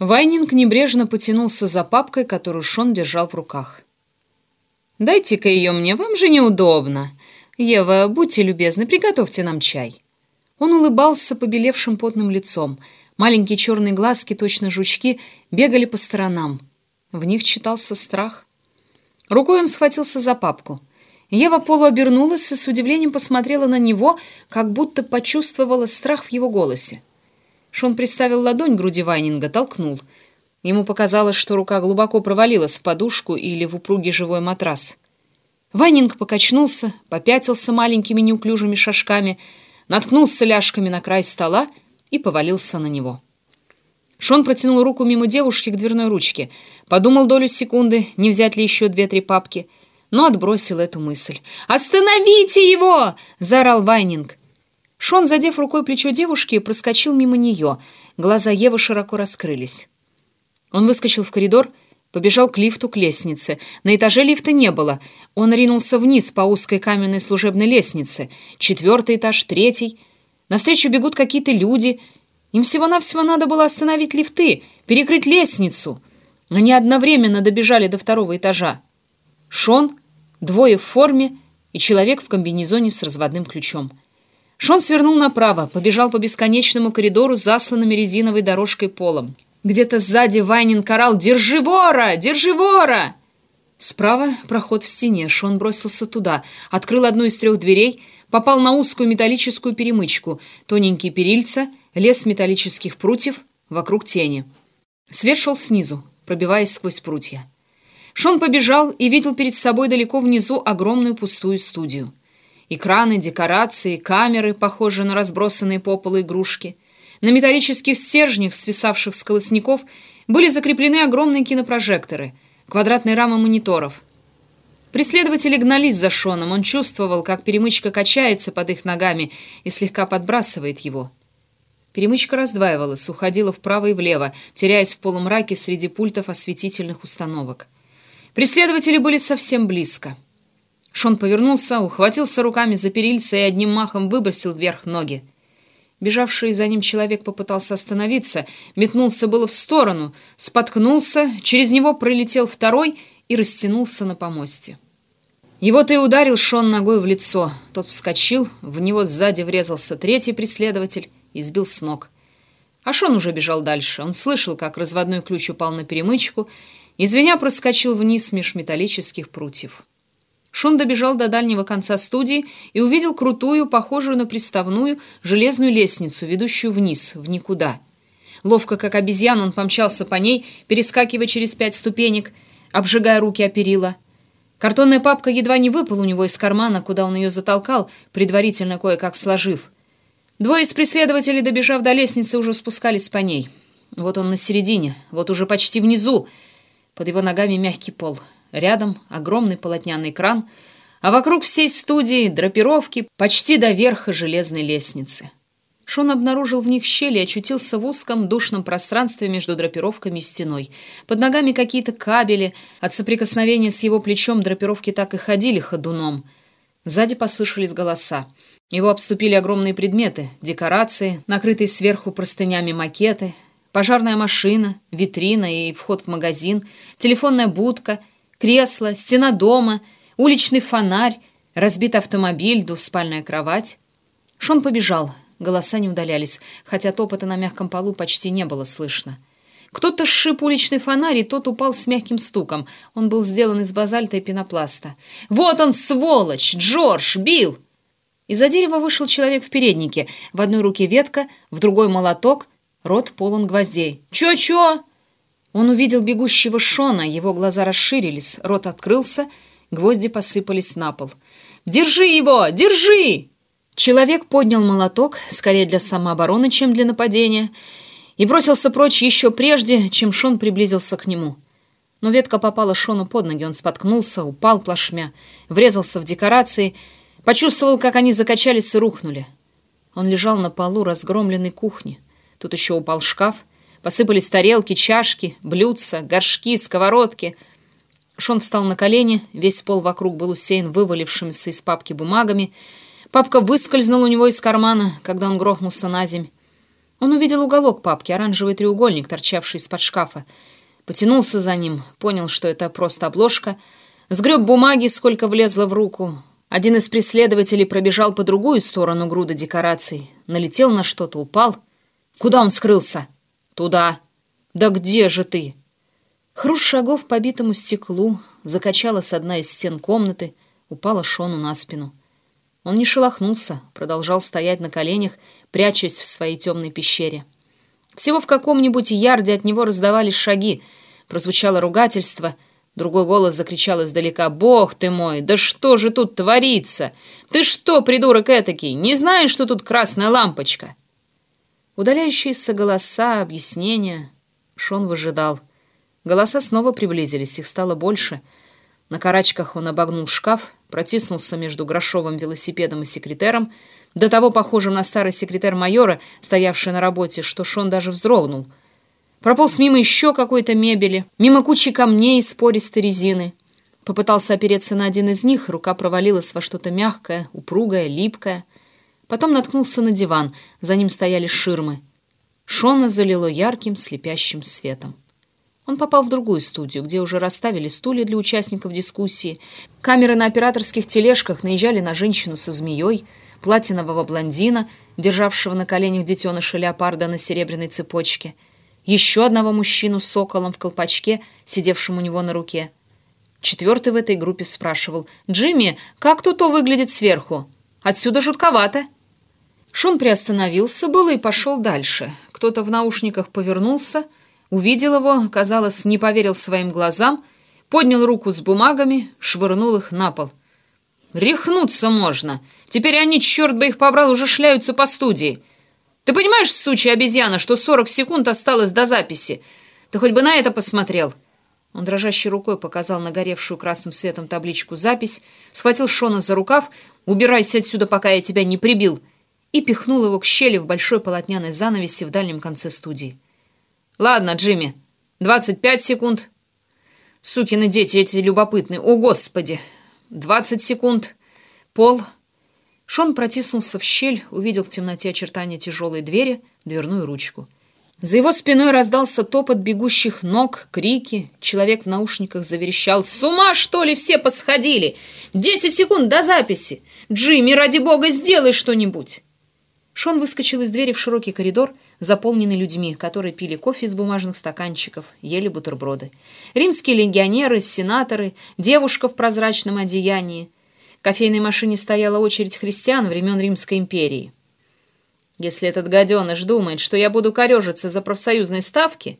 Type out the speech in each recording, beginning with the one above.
Вайнинг небрежно потянулся за папкой, которую Шон держал в руках. «Дайте-ка ее мне, вам же неудобно. Ева, будьте любезны, приготовьте нам чай». Он улыбался побелевшим потным лицом. Маленькие черные глазки, точно жучки, бегали по сторонам. В них читался страх. Рукой он схватился за папку. Ева полуобернулась и с удивлением посмотрела на него, как будто почувствовала страх в его голосе. Шон приставил ладонь к груди Вайнинга, толкнул. Ему показалось, что рука глубоко провалилась в подушку или в упругий живой матрас. Вайнинг покачнулся, попятился маленькими неуклюжими шажками, наткнулся ляжками на край стола и повалился на него. Шон протянул руку мимо девушки к дверной ручке, подумал долю секунды, не взять ли еще две-три папки, но отбросил эту мысль. «Остановите его!» — заорал Вайнинг. Шон, задев рукой плечо девушки, проскочил мимо нее. Глаза Евы широко раскрылись. Он выскочил в коридор, побежал к лифту, к лестнице. На этаже лифта не было. Он ринулся вниз по узкой каменной служебной лестнице. Четвертый этаж, третий. Навстречу бегут какие-то люди. Им всего-навсего надо было остановить лифты, перекрыть лестницу. Они одновременно добежали до второго этажа. Шон, двое в форме и человек в комбинезоне с разводным ключом. Шон свернул направо, побежал по бесконечному коридору, засланными резиновой дорожкой полом. Где-то сзади Вайнин карал «Держи вора! Держи вора!» Справа проход в стене. Шон бросился туда, открыл одну из трех дверей, попал на узкую металлическую перемычку, тоненькие перильца, лес металлических прутьев, вокруг тени. Свет шел снизу, пробиваясь сквозь прутья. Шон побежал и видел перед собой далеко внизу огромную пустую студию. Экраны, декорации, камеры, похожие на разбросанные по полу игрушки. На металлических стержнях, свисавших с колосников, были закреплены огромные кинопрожекторы, квадратные рамы мониторов. Преследователи гнались за Шоном, он чувствовал, как перемычка качается под их ногами и слегка подбрасывает его. Перемычка раздваивалась, уходила вправо и влево, теряясь в полумраке среди пультов осветительных установок. Преследователи были совсем близко. Шон повернулся, ухватился руками за перильца и одним махом выбросил вверх ноги. Бежавший за ним человек попытался остановиться, метнулся было в сторону, споткнулся, через него пролетел второй и растянулся на помосте. Его-то и ударил Шон ногой в лицо. Тот вскочил, в него сзади врезался третий преследователь и сбил с ног. А Шон уже бежал дальше. Он слышал, как разводной ключ упал на перемычку, и звеня проскочил вниз меж металлических прутьев. Шон добежал до дальнего конца студии и увидел крутую, похожую на приставную, железную лестницу, ведущую вниз, в никуда. Ловко, как обезьян, он помчался по ней, перескакивая через пять ступенек, обжигая руки о перила. Картонная папка едва не выпала у него из кармана, куда он ее затолкал, предварительно кое-как сложив. Двое из преследователей, добежав до лестницы, уже спускались по ней. Вот он на середине, вот уже почти внизу. Под его ногами мягкий пол — Рядом огромный полотняный кран, а вокруг всей студии драпировки почти до верха железной лестницы. Шон обнаружил в них щели и очутился в узком душном пространстве между драпировками и стеной. Под ногами какие-то кабели. От соприкосновения с его плечом драпировки так и ходили ходуном. Сзади послышались голоса. Его обступили огромные предметы, декорации, накрытые сверху простынями макеты, пожарная машина, витрина и вход в магазин, телефонная будка — Кресло, стена дома, уличный фонарь, разбитый автомобиль, двуспальная кровать. Шон побежал. Голоса не удалялись, хотя топота на мягком полу почти не было слышно. Кто-то сшиб уличный фонарь, и тот упал с мягким стуком. Он был сделан из базальта и пенопласта. «Вот он, сволочь! Джордж! Билл!» Из-за дерева вышел человек в переднике. В одной руке ветка, в другой молоток, рот полон гвоздей. «Чё-чё?» Он увидел бегущего Шона, его глаза расширились, рот открылся, гвозди посыпались на пол. «Держи его! Держи!» Человек поднял молоток, скорее для самообороны, чем для нападения, и бросился прочь еще прежде, чем Шон приблизился к нему. Но ветка попала Шону под ноги, он споткнулся, упал плашмя, врезался в декорации, почувствовал, как они закачались и рухнули. Он лежал на полу разгромленной кухни. Тут еще упал шкаф — Посыпались тарелки, чашки, блюдца, горшки, сковородки. Шон встал на колени, весь пол вокруг был усеян вывалившимися из папки бумагами. Папка выскользнула у него из кармана, когда он грохнулся на земь. Он увидел уголок папки, оранжевый треугольник, торчавший из-под шкафа. Потянулся за ним, понял, что это просто обложка. Сгреб бумаги, сколько влезло в руку. Один из преследователей пробежал по другую сторону груда декораций. Налетел на что-то, упал. Куда он скрылся? Туда. Да где же ты? Хруст шагов по битому стеклу, закачалась одна из стен комнаты, упала Шону на спину. Он не шелохнулся, продолжал стоять на коленях, прячась в своей темной пещере. Всего в каком-нибудь ярде от него раздавались шаги, прозвучало ругательство, другой голос закричал издалека «Бог ты мой, да что же тут творится? Ты что, придурок этакий, не знаешь, что тут красная лампочка?» Удаляющиеся голоса, объяснения. Шон выжидал. Голоса снова приблизились, их стало больше. На карачках он обогнул шкаф, протиснулся между грошовым велосипедом и секретером, до того похожим на старый секретарь майора, стоявший на работе, что Шон даже вздрогнул. Прополз мимо еще какой-то мебели, мимо кучи камней из пористой резины. Попытался опереться на один из них, рука провалилась во что-то мягкое, упругое, липкое. Потом наткнулся на диван, за ним стояли ширмы. Шона залило ярким, слепящим светом. Он попал в другую студию, где уже расставили стулья для участников дискуссии. Камеры на операторских тележках наезжали на женщину со змеей, платинового блондина, державшего на коленях детеныша леопарда на серебряной цепочке, еще одного мужчину с соколом в колпачке, сидевшим у него на руке. Четвертый в этой группе спрашивал, «Джимми, как тут-то выглядит сверху? Отсюда жутковато». Шон приостановился было и пошел дальше. Кто-то в наушниках повернулся, увидел его, казалось, не поверил своим глазам, поднял руку с бумагами, швырнул их на пол. «Рехнуться можно!» Теперь они, черт бы их побрал, уже шляются по студии. Ты понимаешь, сучья обезьяна, что 40 секунд осталось до записи? Ты хоть бы на это посмотрел?» Он дрожащей рукой показал на горевшую красным светом табличку «Запись», схватил Шона за рукав «Убирайся отсюда, пока я тебя не прибил», и пихнул его к щели в большой полотняной занавеси в дальнем конце студии. «Ладно, Джимми, 25 секунд». «Сукины дети эти любопытные, о, Господи!» «20 секунд». «Пол». Шон протиснулся в щель, увидел в темноте очертания тяжелой двери, дверную ручку. За его спиной раздался топот бегущих ног, крики. Человек в наушниках заверещал. «С ума, что ли, все посходили? Десять секунд до записи! Джимми, ради бога, сделай что-нибудь!» Шон выскочил из двери в широкий коридор, заполненный людьми, которые пили кофе из бумажных стаканчиков, ели бутерброды. Римские легионеры, сенаторы, девушка в прозрачном одеянии кофейной машине стояла очередь христиан времен Римской империи. Если этот гаденыш думает, что я буду корежиться за профсоюзной ставки...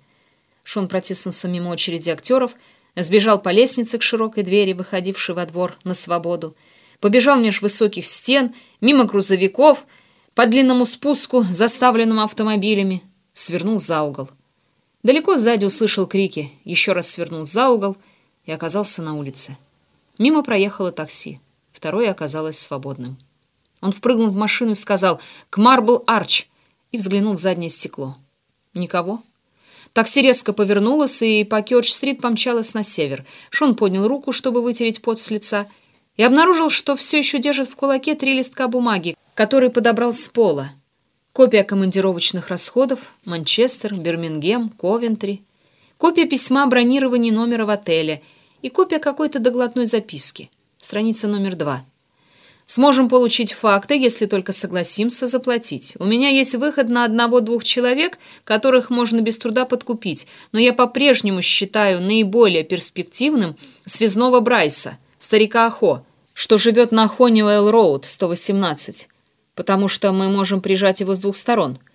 Шон протиснулся мимо очереди актеров, сбежал по лестнице к широкой двери, выходившей во двор на свободу, побежал меж высоких стен, мимо грузовиков, по длинному спуску, заставленному автомобилями, свернул за угол. Далеко сзади услышал крики, еще раз свернул за угол и оказался на улице. Мимо проехало такси второе оказалось свободным. Он впрыгнул в машину и сказал «К Марбл Арч» и взглянул в заднее стекло. Никого. Такси резко повернулось и по Кёрч-стрит помчалось на север. Шон поднял руку, чтобы вытереть пот с лица, и обнаружил, что все еще держит в кулаке три листка бумаги, которые подобрал с пола. Копия командировочных расходов, Манчестер, Бирмингем, Ковентри, копия письма о бронировании номера в отеле и копия какой-то доглотной записки. Страница номер два. Сможем получить факты, если только согласимся заплатить. У меня есть выход на одного-двух человек, которых можно без труда подкупить, но я по-прежнему считаю наиболее перспективным связного Брайса, старика Ахо, что живет на Хониуэлл-Роуд, 118, потому что мы можем прижать его с двух сторон –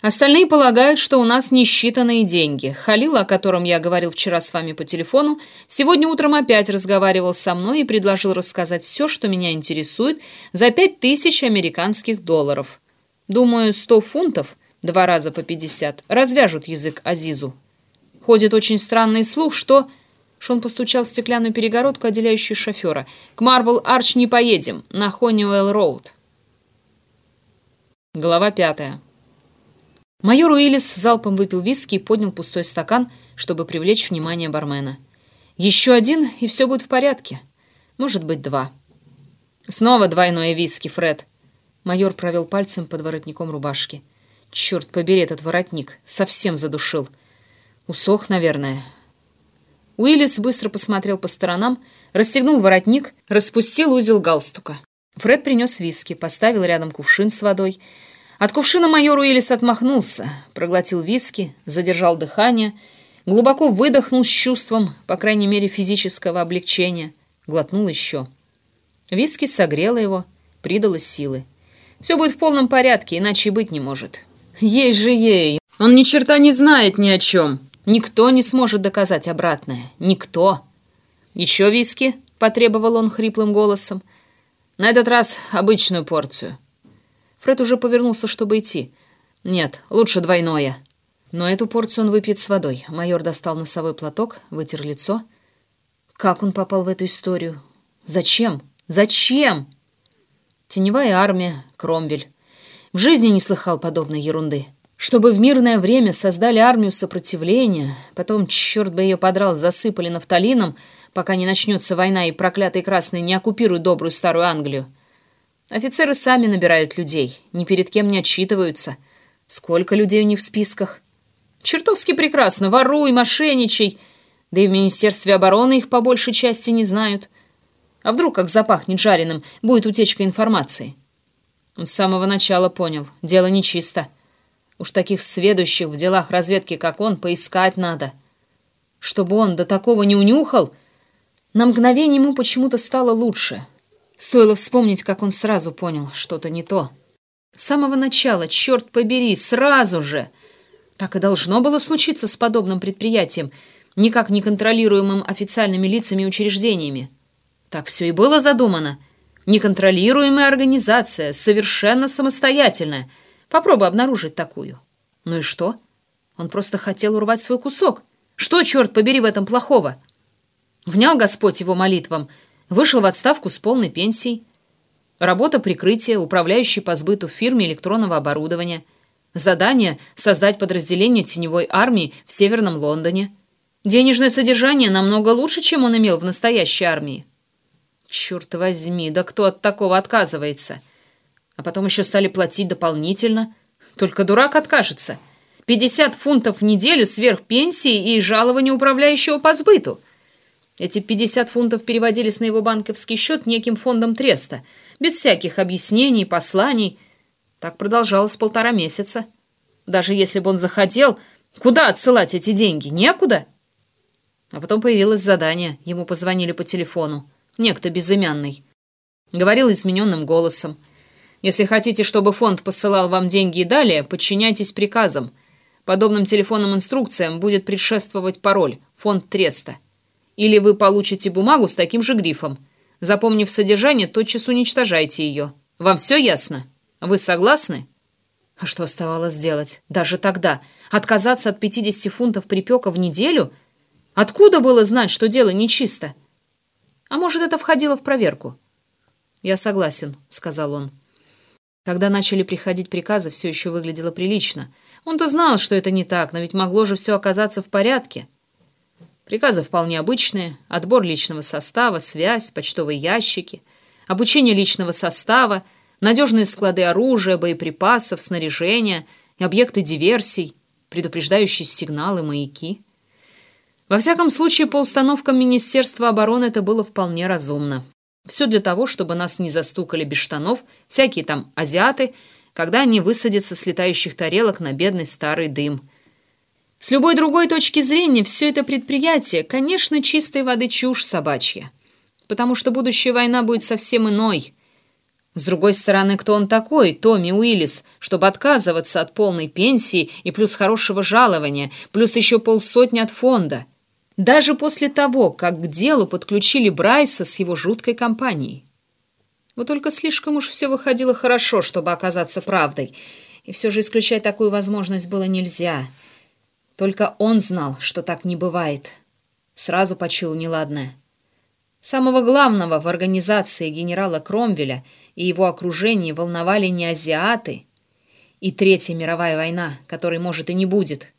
Остальные полагают, что у нас несчитанные деньги. Халил, о котором я говорил вчера с вами по телефону, сегодня утром опять разговаривал со мной и предложил рассказать все, что меня интересует, за пять тысяч американских долларов. Думаю, сто фунтов, два раза по пятьдесят, развяжут язык Азизу. Ходит очень странный слух, что... Шон постучал в стеклянную перегородку, отделяющую шофера. «К Марбл Арч не поедем, на Хониуэлл-Роуд». Глава пятая. Майор Уиллис залпом выпил виски и поднял пустой стакан, чтобы привлечь внимание бармена. «Еще один, и все будет в порядке. Может быть, два». «Снова двойное виски, Фред». Майор провел пальцем под воротником рубашки. Черт побери этот воротник, совсем задушил. Усох, наверное. Уиллис быстро посмотрел по сторонам, расстегнул воротник, распустил узел галстука. Фред принес виски, поставил рядом кувшин с водой. От кувшина майор Уиллис отмахнулся, проглотил виски, задержал дыхание, глубоко выдохнул с чувством, по крайней мере, физического облегчения, глотнул еще. Виски согрело его, придало силы. Все будет в полном порядке, иначе и быть не может. Ей же ей! Он ни черта не знает ни о чем. Никто не сможет доказать обратное. Никто. Еще виски? Потребовал он хриплым голосом. На этот раз обычную порцию. Фред уже повернулся, чтобы идти. Нет, лучше двойное. Но эту порцию он выпьет с водой. Майор достал носовой платок, вытер лицо. Как он попал в эту историю? Зачем? Зачем? Теневая армия, Кромвель. В жизни не слыхал подобной ерунды. Чтобы в мирное время создали армию сопротивления, потом, черт бы ее подрал, засыпали нафталином, пока не начнется война и проклятые красные не оккупируют добрую старую Англию. Офицеры сами набирают людей, ни перед кем не отчитываются. Сколько людей у них в списках? Чертовски прекрасно, воруй, мошенничай. Да и в Министерстве обороны их по большей части не знают. А вдруг, как запахнет жареным, будет утечка информации? Он с самого начала понял, дело нечисто. Уж таких сведущих в делах разведки, как он, поискать надо. Чтобы он до такого не унюхал, на мгновение ему почему-то стало лучше. Стоило вспомнить, как он сразу понял, что-то не то. С самого начала, черт побери, сразу же! Так и должно было случиться с подобным предприятием, никак не контролируемым официальными лицами и учреждениями. Так все и было задумано — Неконтролируемая организация, совершенно самостоятельная. Попробуй обнаружить такую. Ну и что? Он просто хотел урвать свой кусок. Что, черт побери, в этом плохого? Внял Господь его молитвам, вышел в отставку с полной пенсией. Работа прикрытия, управляющий по сбыту в фирме электронного оборудования. Задание – создать подразделение теневой армии в Северном Лондоне. Денежное содержание намного лучше, чем он имел в настоящей армии. Черт возьми, да кто от такого отказывается? А потом еще стали платить дополнительно. Только дурак откажется. 50 фунтов в неделю сверх пенсии и жалования управляющего по сбыту. Эти 50 фунтов переводились на его банковский счет неким фондом треста, без всяких объяснений, посланий. Так продолжалось полтора месяца. Даже если бы он захотел, куда отсылать эти деньги? Некуда. А потом появилось задание. Ему позвонили по телефону некто безымянный. Говорил измененным голосом. «Если хотите, чтобы фонд посылал вам деньги и далее, подчиняйтесь приказам. Подобным телефонным инструкциям будет предшествовать пароль «Фонд Треста». Или вы получите бумагу с таким же грифом. Запомнив содержание, тотчас уничтожайте ее. Вам все ясно? Вы согласны?» А что оставалось сделать? Даже тогда. Отказаться от 50 фунтов припека в неделю? Откуда было знать, что дело нечисто? А может, это входило в проверку? «Я согласен», — сказал он. Когда начали приходить приказы, все еще выглядело прилично. Он-то знал, что это не так, но ведь могло же все оказаться в порядке. Приказы вполне обычные. Отбор личного состава, связь, почтовые ящики, обучение личного состава, надежные склады оружия, боеприпасов, снаряжения, объекты диверсий, предупреждающие сигналы, маяки. Во всяком случае, по установкам Министерства обороны это было вполне разумно. Все для того, чтобы нас не застукали без штанов всякие там азиаты, когда они высадятся с летающих тарелок на бедный старый дым. С любой другой точки зрения, все это предприятие, конечно, чистой воды чушь собачья. Потому что будущая война будет совсем иной. С другой стороны, кто он такой, Томми Уиллис, чтобы отказываться от полной пенсии и плюс хорошего жалования, плюс еще полсотни от фонда – даже после того, как к делу подключили Брайса с его жуткой компанией. Вот только слишком уж все выходило хорошо, чтобы оказаться правдой, и все же исключать такую возможность было нельзя. Только он знал, что так не бывает. Сразу почуял неладное. Самого главного в организации генерала Кромвеля и его окружении волновали не азиаты и Третья мировая война, которой, может, и не будет –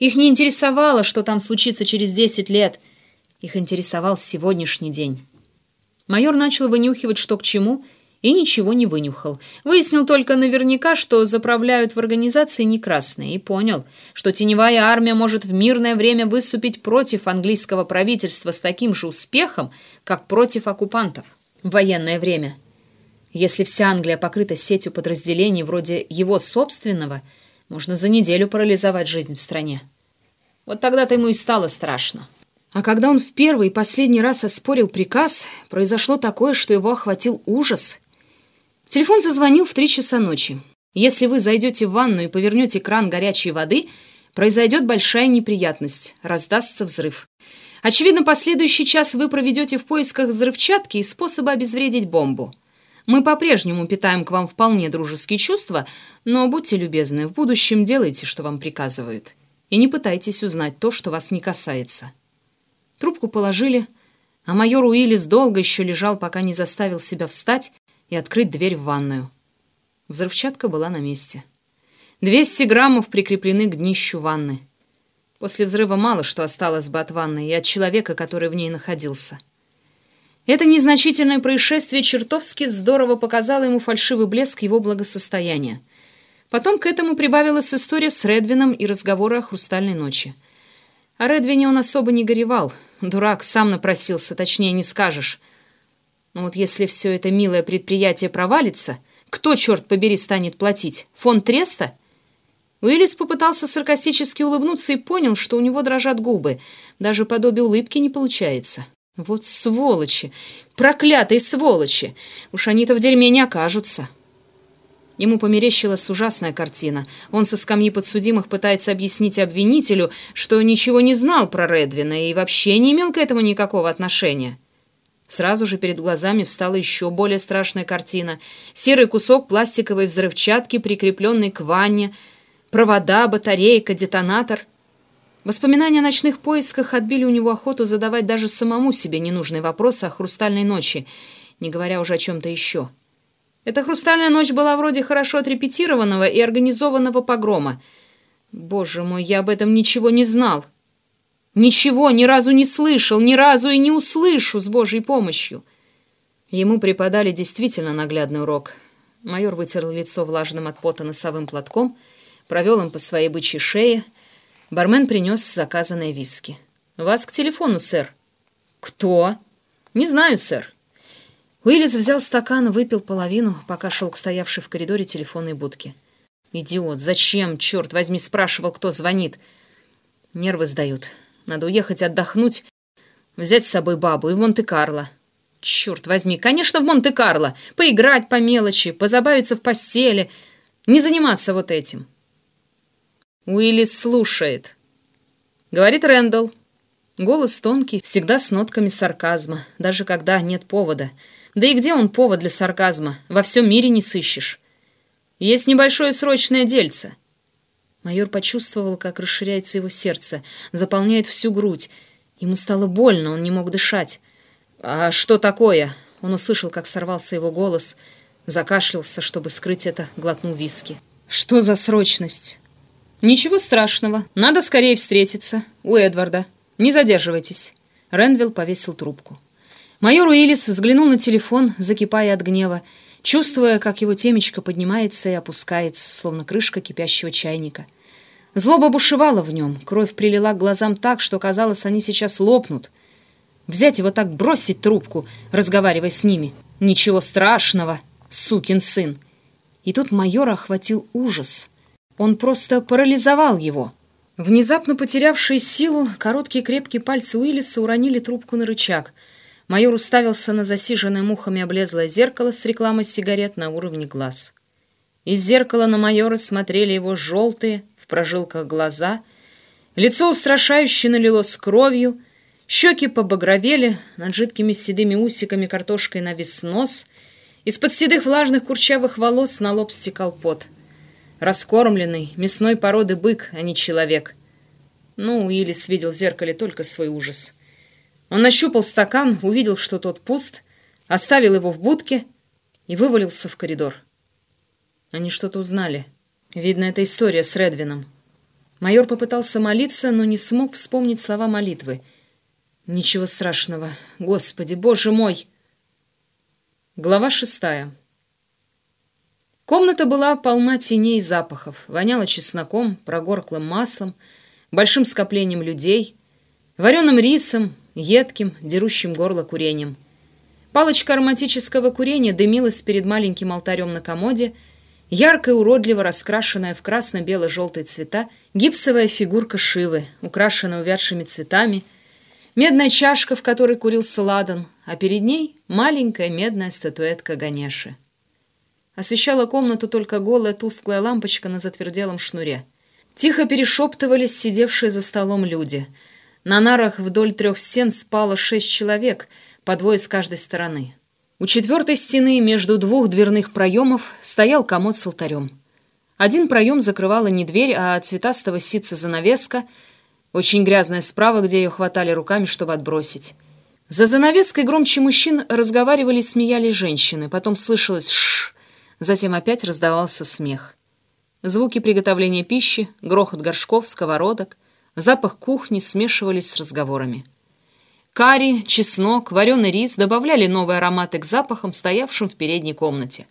их не интересовало, что там случится через десять лет. Их интересовал сегодняшний день. Майор начал вынюхивать, что к чему, и ничего не вынюхал. Выяснил только наверняка, что заправляют в организации не красные, и понял, что теневая армия может в мирное время выступить против английского правительства с таким же успехом, как против оккупантов в военное время. Если вся Англия покрыта сетью подразделений вроде его собственного, можно за неделю парализовать жизнь в стране. Вот тогда-то ему и стало страшно. А когда он в первый и последний раз оспорил приказ, произошло такое, что его охватил ужас – Телефон зазвонил в три часа ночи. Если вы зайдете в ванну и повернете кран горячей воды, произойдет большая неприятность, раздастся взрыв. Очевидно, последующий час вы проведете в поисках взрывчатки и способа обезвредить бомбу. Мы по-прежнему питаем к вам вполне дружеские чувства, но будьте любезны, в будущем делайте, что вам приказывают. И не пытайтесь узнать то, что вас не касается. Трубку положили, а майор Уиллис долго еще лежал, пока не заставил себя встать и открыть дверь в ванную. Взрывчатка была на месте. 200 граммов прикреплены к днищу ванны. После взрыва мало что осталось бы от ванны и от человека, который в ней находился. Это незначительное происшествие чертовски здорово показало ему фальшивый блеск его благосостояния. Потом к этому прибавилась история с Редвином и разговоры о «Хрустальной ночи». О Редвине он особо не горевал. Дурак, сам напросился, точнее не скажешь. Но вот если все это милое предприятие провалится, кто, черт побери, станет платить? Фонд Треста? Уиллис попытался саркастически улыбнуться и понял, что у него дрожат губы. Даже подобие улыбки не получается. Вот сволочи! Проклятые сволочи! Уж они-то в дерьме не окажутся. Ему померещилась ужасная картина. Он со скамьи подсудимых пытается объяснить обвинителю, что ничего не знал про Редвина и вообще не имел к этому никакого отношения. Сразу же перед глазами встала еще более страшная картина. Серый кусок пластиковой взрывчатки, прикрепленный к ванне, провода, батарейка, детонатор. Воспоминания о ночных поисках отбили у него охоту задавать даже самому себе ненужные вопросы о «Хрустальной ночи», не говоря уже о чем-то еще. Эта «Хрустальная ночь» была вроде хорошо отрепетированного и организованного погрома. Боже мой, я об этом ничего не знал. Ничего ни разу не слышал, ни разу и не услышу с Божьей помощью. Ему преподали действительно наглядный урок. Майор вытер лицо влажным от пота носовым платком, провел им по своей бычьей шее. Бармен принес заказанные виски. «Вас к телефону, сэр». «Кто?» «Не знаю, сэр». Уиллис взял стакан, выпил половину, пока шел к стоявшей в коридоре телефонной будке. «Идиот, зачем, черт возьми, спрашивал, кто звонит?» Нервы сдают. Надо уехать отдохнуть, взять с собой бабу и в Монте-Карло. Черт возьми, конечно, в Монте-Карло. Поиграть по мелочи, позабавиться в постели. Не заниматься вот этим. Уиллис слушает. Говорит Рэндалл. Голос тонкий, всегда с нотками сарказма, даже когда нет повода. Да и где он повод для сарказма? Во всем мире не сыщешь. Есть небольшое срочное дельце. Майор почувствовал, как расширяется его сердце, заполняет всю грудь. Ему стало больно, он не мог дышать. «А что такое?» Он услышал, как сорвался его голос, закашлялся, чтобы скрыть это, глотнул виски. «Что за срочность?» «Ничего страшного. Надо скорее встретиться. У Эдварда. Не задерживайтесь». Рэндвилл повесил трубку. Майор Уиллис взглянул на телефон, закипая от гнева чувствуя, как его темечко поднимается и опускается, словно крышка кипящего чайника. Злоба бушевала в нем, кровь прилила к глазам так, что казалось, они сейчас лопнут. Взять его так, бросить трубку, разговаривая с ними. Ничего страшного, сукин сын. И тут майора охватил ужас. Он просто парализовал его. Внезапно потерявшие силу, короткие крепкие пальцы Уиллиса уронили трубку на рычаг — Майор уставился на засиженное мухами облезлое зеркало с рекламой сигарет на уровне глаз. Из зеркала на майора смотрели его желтые, в прожилках глаза, лицо устрашающе налилось кровью, щеки побагровели, над жидкими седыми усиками картошкой навис нос, из-под седых влажных курчавых волос на лоб стекал пот. Раскормленный, мясной породы бык, а не человек. Ну, Уиллис видел в зеркале только свой ужас — он нащупал стакан, увидел, что тот пуст, оставил его в будке и вывалился в коридор. Они что-то узнали. Видно, это история с Редвином. Майор попытался молиться, но не смог вспомнить слова молитвы. «Ничего страшного. Господи, Боже мой!» Глава шестая. Комната была полна теней и запахов, воняла чесноком, прогорклым маслом, большим скоплением людей, вареным рисом, едким, дерущим горло курением. Палочка ароматического курения дымилась перед маленьким алтарем на комоде, ярко и уродливо раскрашенная в красно-бело-желтые цвета гипсовая фигурка Шивы, украшенная увядшими цветами, медная чашка, в которой курился ладан, а перед ней маленькая медная статуэтка Ганеши. Освещала комнату только голая тусклая лампочка на затверделом шнуре. Тихо перешептывались сидевшие за столом люди. На нарах вдоль трех стен спало шесть человек — по двое с каждой стороны. У четвертой стены между двух дверных проемов стоял комод с алтарем. Один проем закрывала не дверь, а цветастого ситца занавеска, очень грязная справа, где ее хватали руками, чтобы отбросить. За занавеской громче мужчин разговаривали и смеялись женщины, потом слышалось «шш», затем опять раздавался смех. Звуки приготовления пищи, грохот горшков, сковородок, запах кухни смешивались с разговорами. Карри, чеснок, вареный рис добавляли новые ароматы к запахам, стоявшим в передней комнате.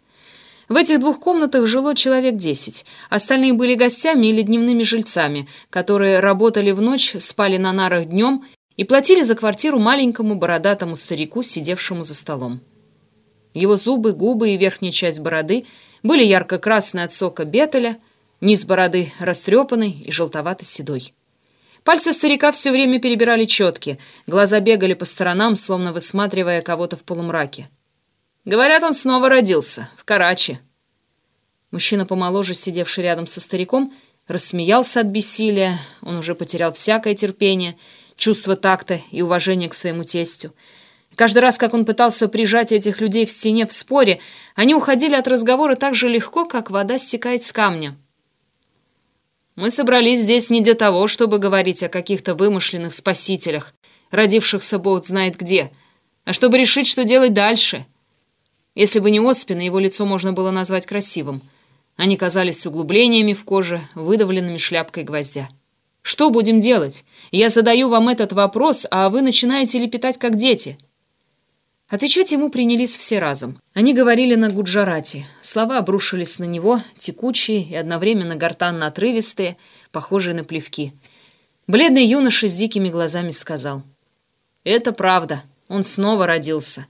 В этих двух комнатах жило человек десять. Остальные были гостями или дневными жильцами, которые работали в ночь, спали на нарах днем и платили за квартиру маленькому бородатому старику, сидевшему за столом. Его зубы, губы и верхняя часть бороды были ярко-красные от сока бетеля, низ бороды растрепанный и желтовато-седой. Пальцы старика все время перебирали четки, глаза бегали по сторонам, словно высматривая кого-то в полумраке. Говорят, он снова родился, в Карачи. Мужчина помоложе, сидевший рядом со стариком, рассмеялся от бессилия, он уже потерял всякое терпение, чувство такта и уважение к своему тестю. Каждый раз, как он пытался прижать этих людей к стене в споре, они уходили от разговора так же легко, как вода стекает с камня. Мы собрались здесь не для того, чтобы говорить о каких-то вымышленных спасителях, родившихся бог знает где, а чтобы решить, что делать дальше. Если бы не Оспин, его лицо можно было назвать красивым. Они казались углублениями в коже, выдавленными шляпкой гвоздя. Что будем делать? Я задаю вам этот вопрос, а вы начинаете лепетать, как дети — Отвечать ему принялись все разом. Они говорили на гуджарате. Слова обрушились на него, текучие и одновременно гортанно-отрывистые, похожие на плевки. Бледный юноша с дикими глазами сказал. «Это правда. Он снова родился.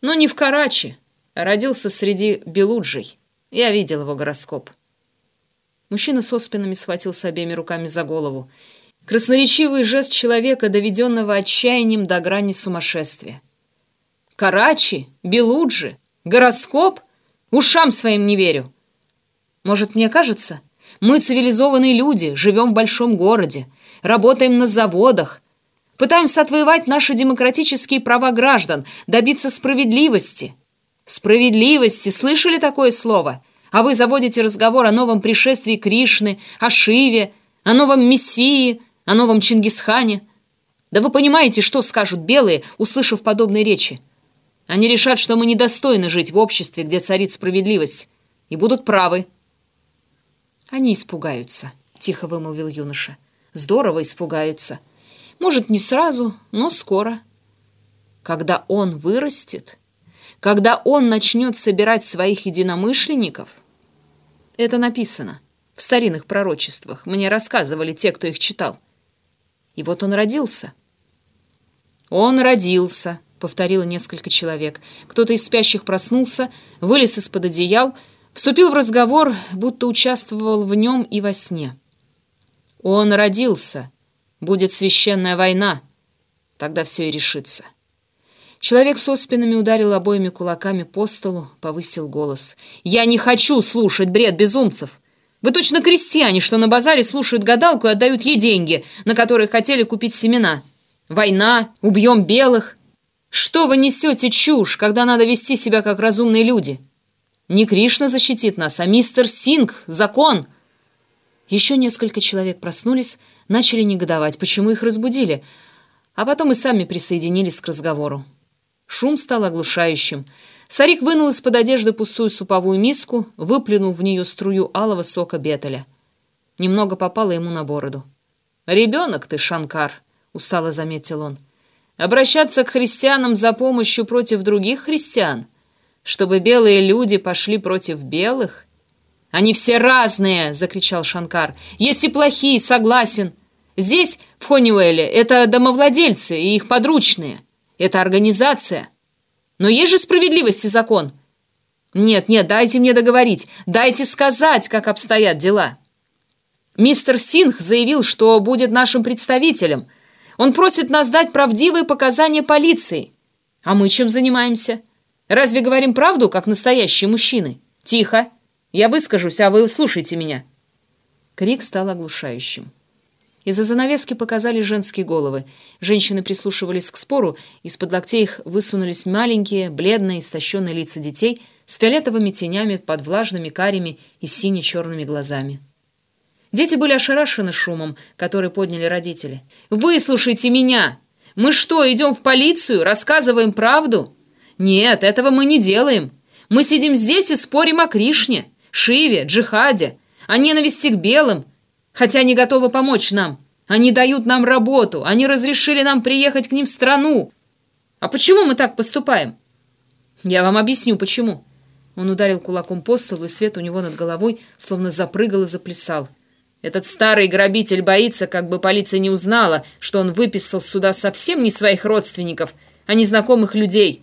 Но не в Карачи, а родился среди Белуджей. Я видел его гороскоп». Мужчина с оспинами схватился обеими руками за голову. Красноречивый жест человека, доведенного отчаянием до грани сумасшествия. Карачи, Белуджи, гороскоп? Ушам своим не верю. Может, мне кажется, мы цивилизованные люди, живем в большом городе, работаем на заводах, пытаемся отвоевать наши демократические права граждан, добиться справедливости. Справедливости, слышали такое слово? А вы заводите разговор о новом пришествии Кришны, о Шиве, о новом Мессии, о новом Чингисхане. Да вы понимаете, что скажут белые, услышав подобные речи? Они решат, что мы недостойны жить в обществе, где царит справедливость, и будут правы. Они испугаются, — тихо вымолвил юноша. Здорово испугаются. Может, не сразу, но скоро. Когда он вырастет, когда он начнет собирать своих единомышленников... Это написано в старинных пророчествах. Мне рассказывали те, кто их читал. И вот он родился. Он родился, — повторило несколько человек. Кто-то из спящих проснулся, вылез из-под одеял, вступил в разговор, будто участвовал в нем и во сне. «Он родился. Будет священная война. Тогда все и решится». Человек с оспинами ударил обоими кулаками по столу, повысил голос. «Я не хочу слушать бред безумцев! Вы точно крестьяне, что на базаре слушают гадалку и отдают ей деньги, на которые хотели купить семена. Война, убьем белых, что вы несете чушь, когда надо вести себя как разумные люди? Не Кришна защитит нас, а мистер Синг, закон!» Еще несколько человек проснулись, начали негодовать, почему их разбудили, а потом и сами присоединились к разговору. Шум стал оглушающим. Сарик вынул из-под одежды пустую суповую миску, выплюнул в нее струю алого сока бетеля. Немного попало ему на бороду. «Ребенок ты, Шанкар!» — устало заметил он. Обращаться к христианам за помощью против других христиан? Чтобы белые люди пошли против белых? «Они все разные!» — закричал Шанкар. «Есть и плохие, согласен. Здесь, в Хониуэле, это домовладельцы и их подручные. Это организация. Но есть же справедливость и закон. Нет, нет, дайте мне договорить. Дайте сказать, как обстоят дела». Мистер Синх заявил, что будет нашим представителем. Он просит нас дать правдивые показания полиции. А мы чем занимаемся? Разве говорим правду, как настоящие мужчины? Тихо. Я выскажусь, а вы слушайте меня. Крик стал оглушающим. Из-за занавески показали женские головы. Женщины прислушивались к спору, из-под локтей их высунулись маленькие, бледные, истощенные лица детей с фиолетовыми тенями под влажными карими и сине-черными глазами. Дети были ошарашены шумом, который подняли родители. «Выслушайте меня! Мы что, идем в полицию, рассказываем правду? Нет, этого мы не делаем. Мы сидим здесь и спорим о Кришне, Шиве, Джихаде, о ненависти к белым, хотя они готовы помочь нам. Они дают нам работу, они разрешили нам приехать к ним в страну. А почему мы так поступаем? Я вам объясню, почему». Он ударил кулаком по столу, и свет у него над головой словно запрыгал и заплясал. Этот старый грабитель боится, как бы полиция не узнала, что он выписал сюда совсем не своих родственников, а незнакомых людей.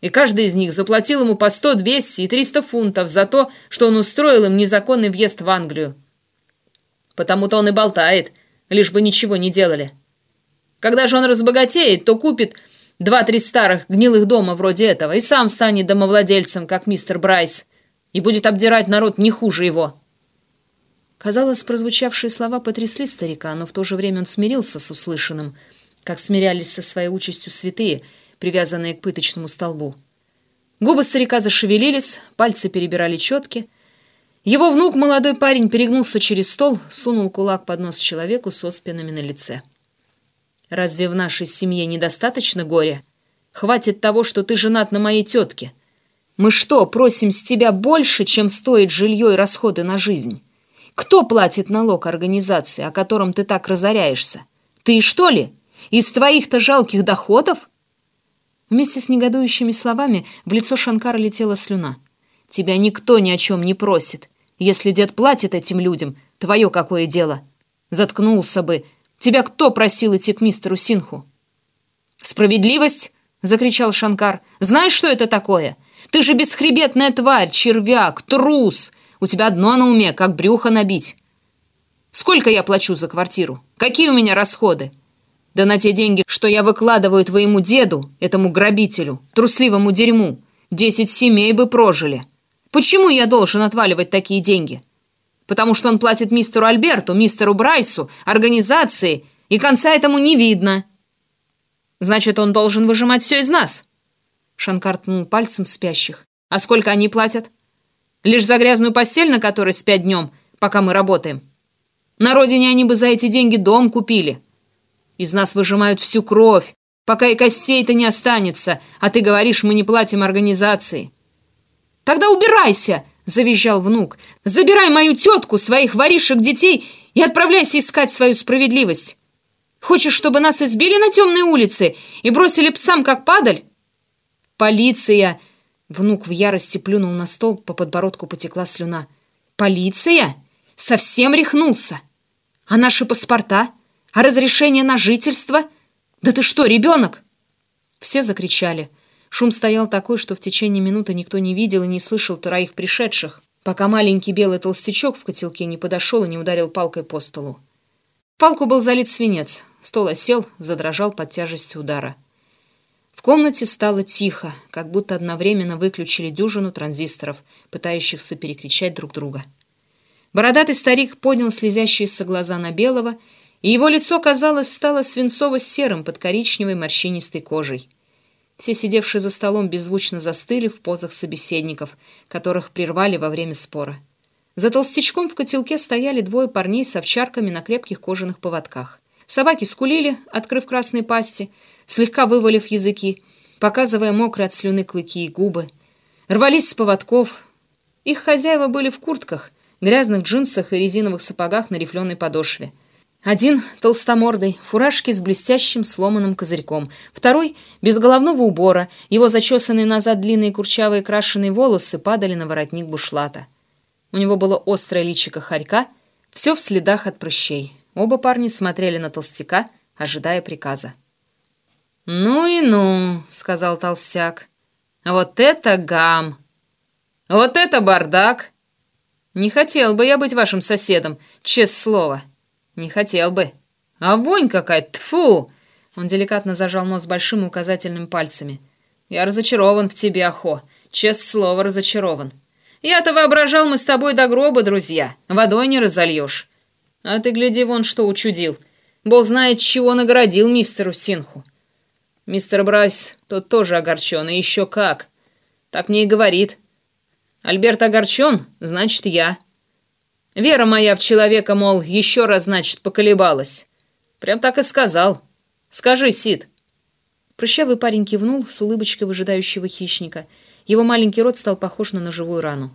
И каждый из них заплатил ему по 100, 200 и 300 фунтов за то, что он устроил им незаконный въезд в Англию. Потому-то он и болтает, лишь бы ничего не делали. Когда же он разбогатеет, то купит два-три старых гнилых дома вроде этого и сам станет домовладельцем, как мистер Брайс, и будет обдирать народ не хуже его». Казалось, прозвучавшие слова потрясли старика, но в то же время он смирился с услышанным, как смирялись со своей участью святые, привязанные к пыточному столбу. Губы старика зашевелились, пальцы перебирали четки. Его внук, молодой парень, перегнулся через стол, сунул кулак под нос человеку с оспинами на лице. «Разве в нашей семье недостаточно горя? Хватит того, что ты женат на моей тетке. Мы что, просим с тебя больше, чем стоит жилье и расходы на жизнь?» Кто платит налог организации, о котором ты так разоряешься? Ты, что ли? Из твоих-то жалких доходов?» Вместе с негодующими словами в лицо Шанкара летела слюна. «Тебя никто ни о чем не просит. Если дед платит этим людям, твое какое дело? Заткнулся бы. Тебя кто просил идти к мистеру Синху?» «Справедливость?» — закричал Шанкар. «Знаешь, что это такое? Ты же бесхребетная тварь, червяк, трус!» У тебя одно на уме, как брюхо набить. Сколько я плачу за квартиру? Какие у меня расходы? Да на те деньги, что я выкладываю твоему деду, этому грабителю, трусливому дерьму, десять семей бы прожили. Почему я должен отваливать такие деньги? Потому что он платит мистеру Альберту, мистеру Брайсу, организации, и конца этому не видно. Значит, он должен выжимать все из нас. Шанкар ткнул пальцем спящих. А сколько они платят? Лишь за грязную постель, на которой спят днем, пока мы работаем. На родине они бы за эти деньги дом купили. Из нас выжимают всю кровь, пока и костей-то не останется, а ты говоришь, мы не платим организации. Тогда убирайся, завизжал внук. Забирай мою тетку, своих воришек детей и отправляйся искать свою справедливость. Хочешь, чтобы нас избили на темной улице и бросили псам, как падаль? Полиция! Внук в ярости плюнул на стол, по подбородку потекла слюна. «Полиция? Совсем рехнулся? А наши паспорта? А разрешение на жительство? Да ты что, ребенок?» Все закричали. Шум стоял такой, что в течение минуты никто не видел и не слышал троих пришедших, пока маленький белый толстячок в котелке не подошел и не ударил палкой по столу. В палку был залит свинец. Стол осел, задрожал под тяжестью удара. В комнате стало тихо, как будто одновременно выключили дюжину транзисторов, пытающихся перекричать друг друга. Бородатый старик поднял слезящиеся глаза на Белого, и его лицо, казалось, стало свинцово-серым под коричневой морщинистой кожей. Все сидевшие за столом беззвучно застыли в позах собеседников, которых прервали во время спора. За толстячком в котелке стояли двое парней с овчарками на крепких кожаных поводках. Собаки скулили, открыв красные пасти, слегка вывалив языки, показывая мокрые от слюны клыки и губы. Рвались с поводков. Их хозяева были в куртках, грязных джинсах и резиновых сапогах на рифленой подошве. Один толстомордый, фуражки с блестящим сломанным козырьком. Второй без головного убора, его зачесанные назад длинные курчавые крашеные волосы падали на воротник бушлата. У него было острое личико хорька, все в следах от прыщей. Оба парня смотрели на толстяка, ожидая приказа. «Ну и ну», — сказал толстяк. «Вот это гам! Вот это бардак! Не хотел бы я быть вашим соседом, честное слово. Не хотел бы. А вонь какая, тфу! Он деликатно зажал нос большим и указательным пальцами. «Я разочарован в тебе, Ахо. Честное слово, разочарован. Я-то воображал, мы с тобой до гроба, друзья. Водой не разольешь. А ты гляди вон, что учудил. Бог знает, чего наградил мистеру Синху. Мистер Брайс, тот тоже огорчен, и еще как. Так мне и говорит. Альберт огорчен, значит, я. Вера моя в человека, мол, еще раз, значит, поколебалась. Прям так и сказал. Скажи, Сид. Прыщавый парень кивнул с улыбочкой выжидающего хищника. Его маленький рот стал похож на ножевую рану.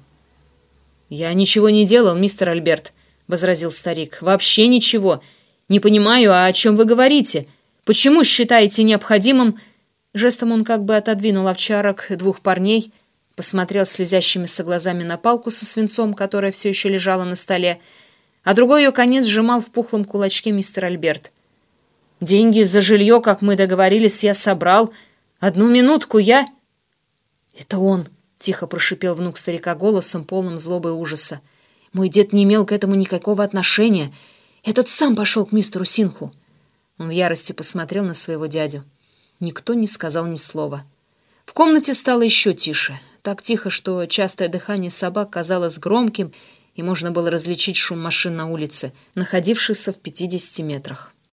«Я ничего не делал, мистер Альберт», — возразил старик. «Вообще ничего. Не понимаю, а о чем вы говорите? Почему считаете необходимым...» Жестом он как бы отодвинул овчарок двух парней, посмотрел слезящимися глазами на палку со свинцом, которая все еще лежала на столе, а другой ее конец сжимал в пухлом кулачке мистер Альберт. Деньги за жилье, как мы договорились, я собрал. Одну минутку я...» «Это он!» — тихо прошипел внук старика голосом, полным злобы и ужаса. «Мой дед не имел к этому никакого отношения. Этот сам пошел к мистеру Синху». Он в ярости посмотрел на своего дядю. Никто не сказал ни слова. В комнате стало еще тише. Так тихо, что частое дыхание собак казалось громким, и можно было различить шум машин на улице, находившихся в 50 метрах.